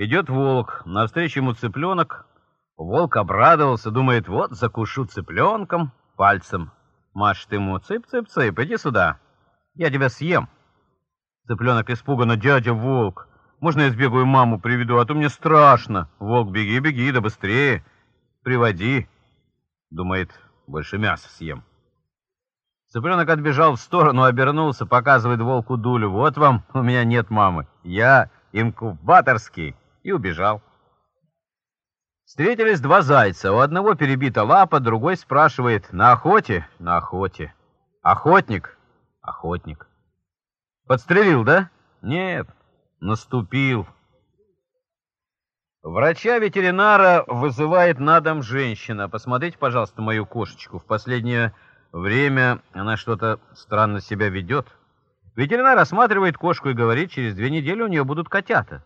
Идет волк, навстречу ему цыпленок. Волк обрадовался, думает, вот закушу цыпленком, пальцем. Машет ему, цып-цып-цып, иди сюда, я тебя съем. Цыпленок испуганно, дядя волк, можно я сбегаю маму приведу, а то мне страшно. Волк, беги, беги, да быстрее, приводи. Думает, больше мяса съем. Цыпленок отбежал в сторону, обернулся, показывает волку дулю. Вот вам, у меня нет мамы, я инкубаторский и убежал. Встретились два зайца. У одного перебита лапа, другой спрашивает, на охоте? На охоте. Охотник? Охотник. Подстрелил, да? Нет, наступил. Врача-ветеринара вызывает на дом женщина. Посмотрите, пожалуйста, мою кошечку. В последнее время она что-то странно себя ведет. Ветеринар осматривает кошку и говорит, через две недели у нее будут котята.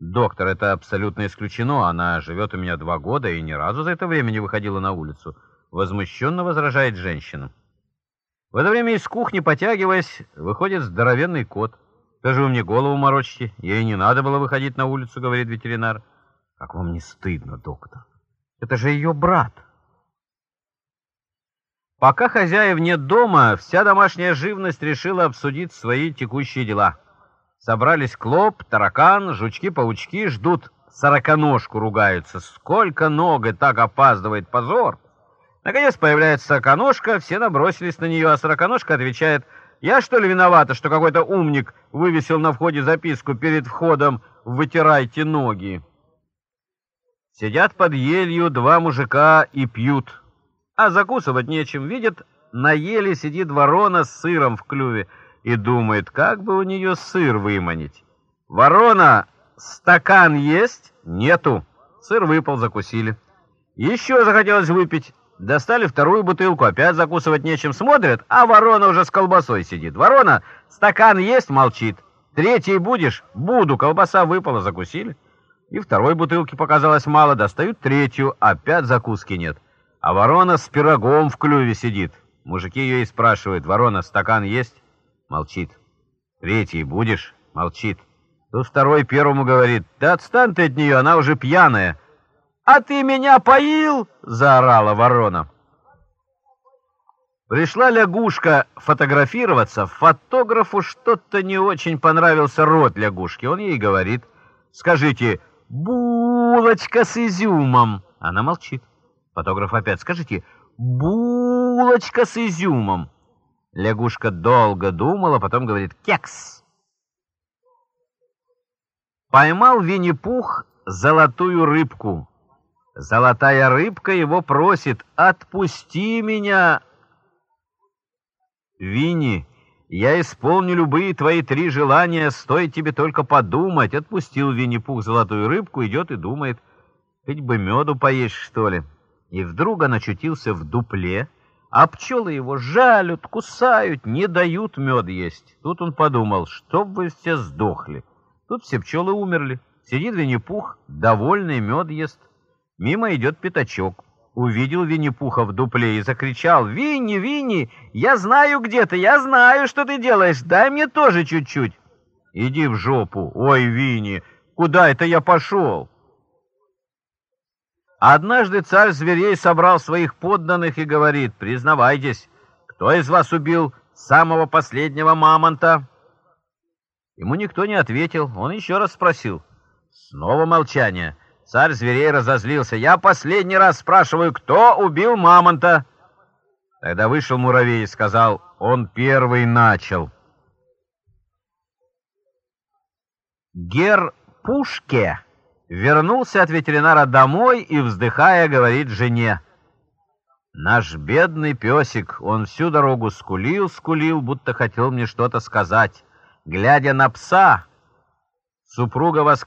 «Доктор, это абсолютно исключено. Она живет у меня два года и ни разу за это время не выходила на улицу». Возмущенно возражает женщина. В это время из кухни, потягиваясь, выходит здоровенный кот. «Скажи, вы мне голову морочите? Ей не надо было выходить на улицу», — говорит ветеринар. «Как вам не стыдно, доктор? Это же ее брат». Пока хозяев нет дома, вся домашняя живность решила обсудить свои текущие дела. Собрались клоп, таракан, жучки-паучки, ждут сороконожку, ругаются. Сколько ног и так опаздывает позор! Наконец появляется сороконожка, все набросились на нее, а сороконожка отвечает, «Я что ли виновата, что какой-то умник вывесил на входе записку перед входом «Вытирайте ноги»?» Сидят под елью два мужика и пьют, а закусывать нечем. Видят, на еле сидит ворона с сыром в клюве и думает, как бы у нее сыр выманить. Ворона, стакан есть? Нету. Сыр выпал, закусили. Еще захотелось выпить. Достали вторую бутылку, опять закусывать нечем. Смотрят, а ворона уже с колбасой сидит. Ворона, стакан есть? Молчит. Третий будешь? Буду. Колбаса выпала, закусили. И второй бутылки показалось мало. Достают третью, опять закуски нет. А ворона с пирогом в клюве сидит. Мужики ее и спрашивают, ворона, стакан есть? Молчит. Третий будешь? Молчит. Тут второй первому говорит, да отстань ты от нее, она уже пьяная. «А ты меня поил?» — заорала ворона. Пришла лягушка фотографироваться. Фотографу что-то не очень понравился рот лягушки. Он ей говорит, «Скажите, булочка с изюмом». Она молчит. Фотограф опять, «Скажите, булочка с изюмом». Лягушка долго думала, потом говорит «кекс». Поймал Винни-Пух золотую рыбку. Золотая рыбка его просит «Отпусти меня!» «Винни, я исполню любые твои три желания, стоит тебе только подумать». Отпустил Винни-Пух золотую рыбку, идет и думает, хоть бы меду поесть, что ли. И вдруг он очутился в дупле, а пчелы его жалят, кусают, не дают мед есть. Тут он подумал, чтоб вы все сдохли. Тут все пчелы умерли. Сидит Винни-Пух, довольный, мед ест. Мимо идет пятачок. Увидел Винни-Пуха в дупле и закричал, «Винни, Винни, я знаю где ты, я знаю, что ты делаешь, дай мне тоже чуть-чуть». «Иди в жопу, ой, Винни, куда это я пошел?» Однажды царь зверей собрал своих подданных и говорит, «Признавайтесь, кто из вас убил самого последнего мамонта?» Ему никто не ответил, он еще раз спросил. Снова молчание. Царь зверей разозлился. «Я последний раз спрашиваю, кто убил мамонта?» Тогда вышел муравей и сказал, «Он первый начал». Гер Пушке вернулся от ветеринара домой и, вздыхая, говорит жене, «Наш бедный песик, он всю дорогу скулил, скулил, будто хотел мне что-то сказать. Глядя на пса, супруга воскликнула,